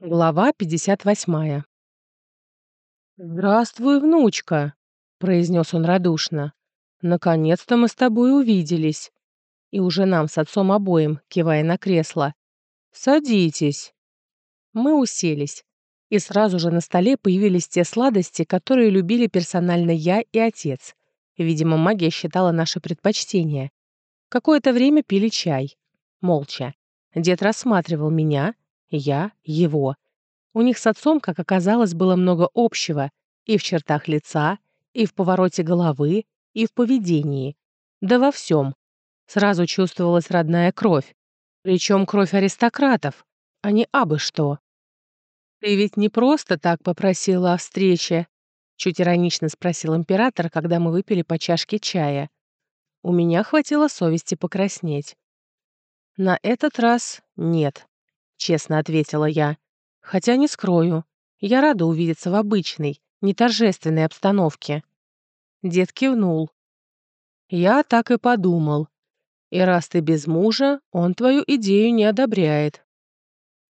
Глава 58. «Здравствуй, внучка», — произнес он радушно. «Наконец-то мы с тобой увиделись». И уже нам с отцом обоим, кивая на кресло. «Садитесь». Мы уселись. И сразу же на столе появились те сладости, которые любили персонально я и отец. Видимо, магия считала наше предпочтение. Какое-то время пили чай. Молча. Дед рассматривал меня, я — его. У них с отцом, как оказалось, было много общего и в чертах лица, и в повороте головы, и в поведении. Да во всем. Сразу чувствовалась родная кровь. Причем кровь аристократов, а не абы что. «Ты ведь не просто так попросила о встрече?» Чуть иронично спросил император, когда мы выпили по чашке чая. У меня хватило совести покраснеть. На этот раз нет честно ответила я. Хотя не скрою, я рада увидеться в обычной, не торжественной обстановке. Дед кивнул. Я так и подумал. И раз ты без мужа, он твою идею не одобряет.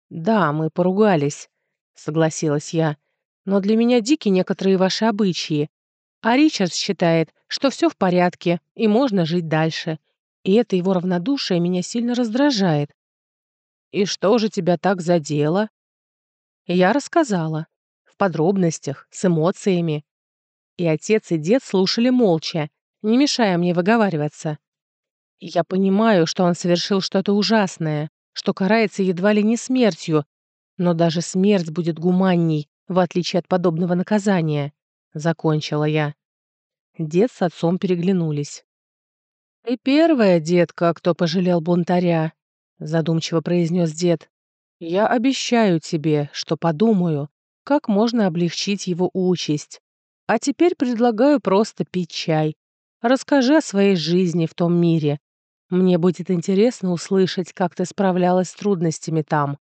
Да, мы поругались, согласилась я. Но для меня дики некоторые ваши обычаи. А Ричард считает, что все в порядке и можно жить дальше. И это его равнодушие меня сильно раздражает. «И что же тебя так задело?» Я рассказала. В подробностях, с эмоциями. И отец, и дед слушали молча, не мешая мне выговариваться. Я понимаю, что он совершил что-то ужасное, что карается едва ли не смертью, но даже смерть будет гуманней, в отличие от подобного наказания. Закончила я. Дед с отцом переглянулись. «Ты первая, детка, кто пожалел бунтаря», задумчиво произнес дед. Я обещаю тебе, что подумаю, как можно облегчить его участь. А теперь предлагаю просто пить чай. Расскажи о своей жизни в том мире. Мне будет интересно услышать, как ты справлялась с трудностями там.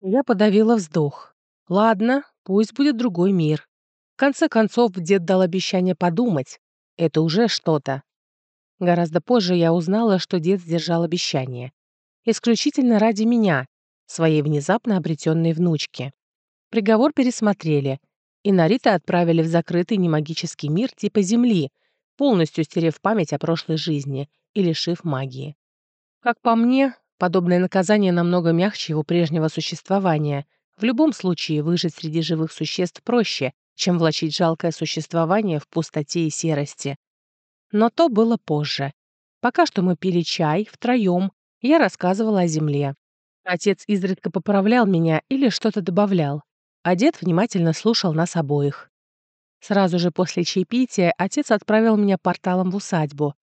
Я подавила вздох. Ладно, пусть будет другой мир. В конце концов, дед дал обещание подумать. Это уже что-то. Гораздо позже я узнала, что дед сдержал обещание исключительно ради меня, своей внезапно обретенной внучки. Приговор пересмотрели, и Нарита отправили в закрытый немагический мир типа Земли, полностью стерев память о прошлой жизни и лишив магии. Как по мне, подобное наказание намного мягче его прежнего существования. В любом случае, выжить среди живых существ проще, чем влачить жалкое существование в пустоте и серости. Но то было позже. Пока что мы пили чай втроем, я рассказывала о земле. Отец изредка поправлял меня или что-то добавлял, а дед внимательно слушал нас обоих. Сразу же после чаепития отец отправил меня порталом в усадьбу.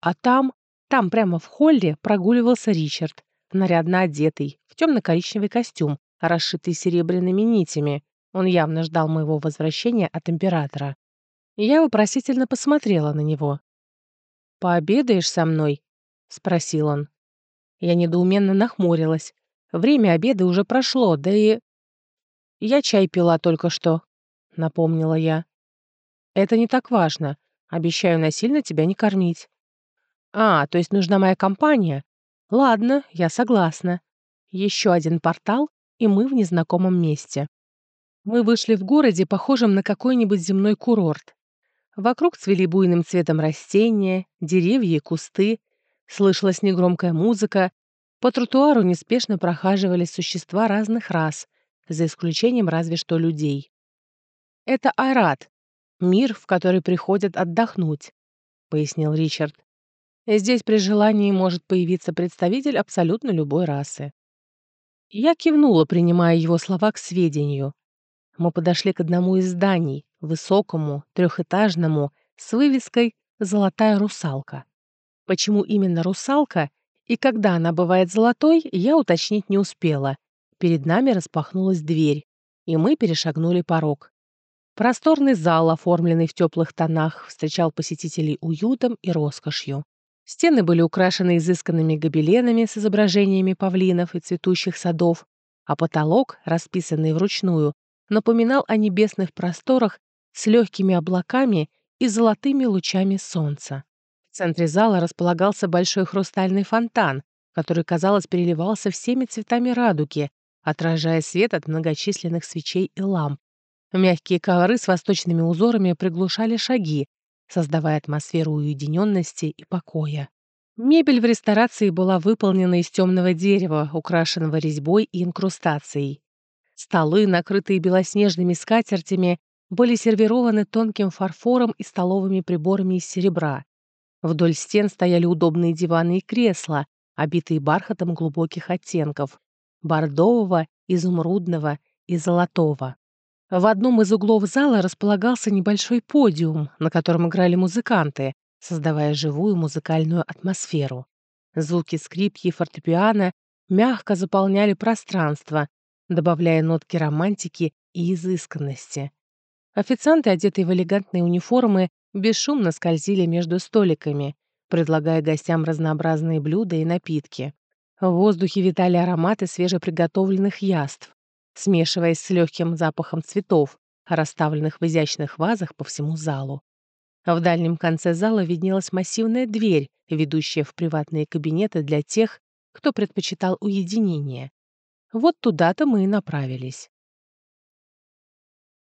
А там, там прямо в холле прогуливался Ричард, нарядно одетый, в темно-коричневый костюм, расшитый серебряными нитями. Он явно ждал моего возвращения от императора. Я вопросительно посмотрела на него. «Пообедаешь со мной?» — спросил он. Я недоуменно нахмурилась. Время обеда уже прошло, да и... «Я чай пила только что», — напомнила я. «Это не так важно. Обещаю насильно тебя не кормить». «А, то есть нужна моя компания? Ладно, я согласна. Еще один портал, и мы в незнакомом месте». Мы вышли в городе, похожем на какой-нибудь земной курорт. Вокруг цвели буйным цветом растения, деревья и кусты, Слышалась негромкая музыка. По тротуару неспешно прохаживались существа разных рас, за исключением разве что людей. «Это Айрат, мир, в который приходят отдохнуть», — пояснил Ричард. «Здесь при желании может появиться представитель абсолютно любой расы». Я кивнула, принимая его слова к сведению. Мы подошли к одному из зданий, высокому, трехэтажному, с вывеской «Золотая русалка». Почему именно русалка и когда она бывает золотой, я уточнить не успела. Перед нами распахнулась дверь, и мы перешагнули порог. Просторный зал, оформленный в теплых тонах, встречал посетителей уютом и роскошью. Стены были украшены изысканными гобеленами с изображениями павлинов и цветущих садов, а потолок, расписанный вручную, напоминал о небесных просторах с легкими облаками и золотыми лучами солнца. В центре зала располагался большой хрустальный фонтан, который, казалось, переливался всеми цветами радуги, отражая свет от многочисленных свечей и ламп. Мягкие ковры с восточными узорами приглушали шаги, создавая атмосферу уединенности и покоя. Мебель в ресторации была выполнена из темного дерева, украшенного резьбой и инкрустацией. Столы, накрытые белоснежными скатертями, были сервированы тонким фарфором и столовыми приборами из серебра. Вдоль стен стояли удобные диваны и кресла, обитые бархатом глубоких оттенков – бордового, изумрудного и золотого. В одном из углов зала располагался небольшой подиум, на котором играли музыканты, создавая живую музыкальную атмосферу. Звуки скрипки и фортепиано мягко заполняли пространство, добавляя нотки романтики и изысканности. Официанты, одетые в элегантные униформы, бесшумно скользили между столиками, предлагая гостям разнообразные блюда и напитки. В воздухе витали ароматы свежеприготовленных яств, смешиваясь с легким запахом цветов, расставленных в изящных вазах по всему залу. В дальнем конце зала виднелась массивная дверь, ведущая в приватные кабинеты для тех, кто предпочитал уединение. Вот туда-то мы и направились.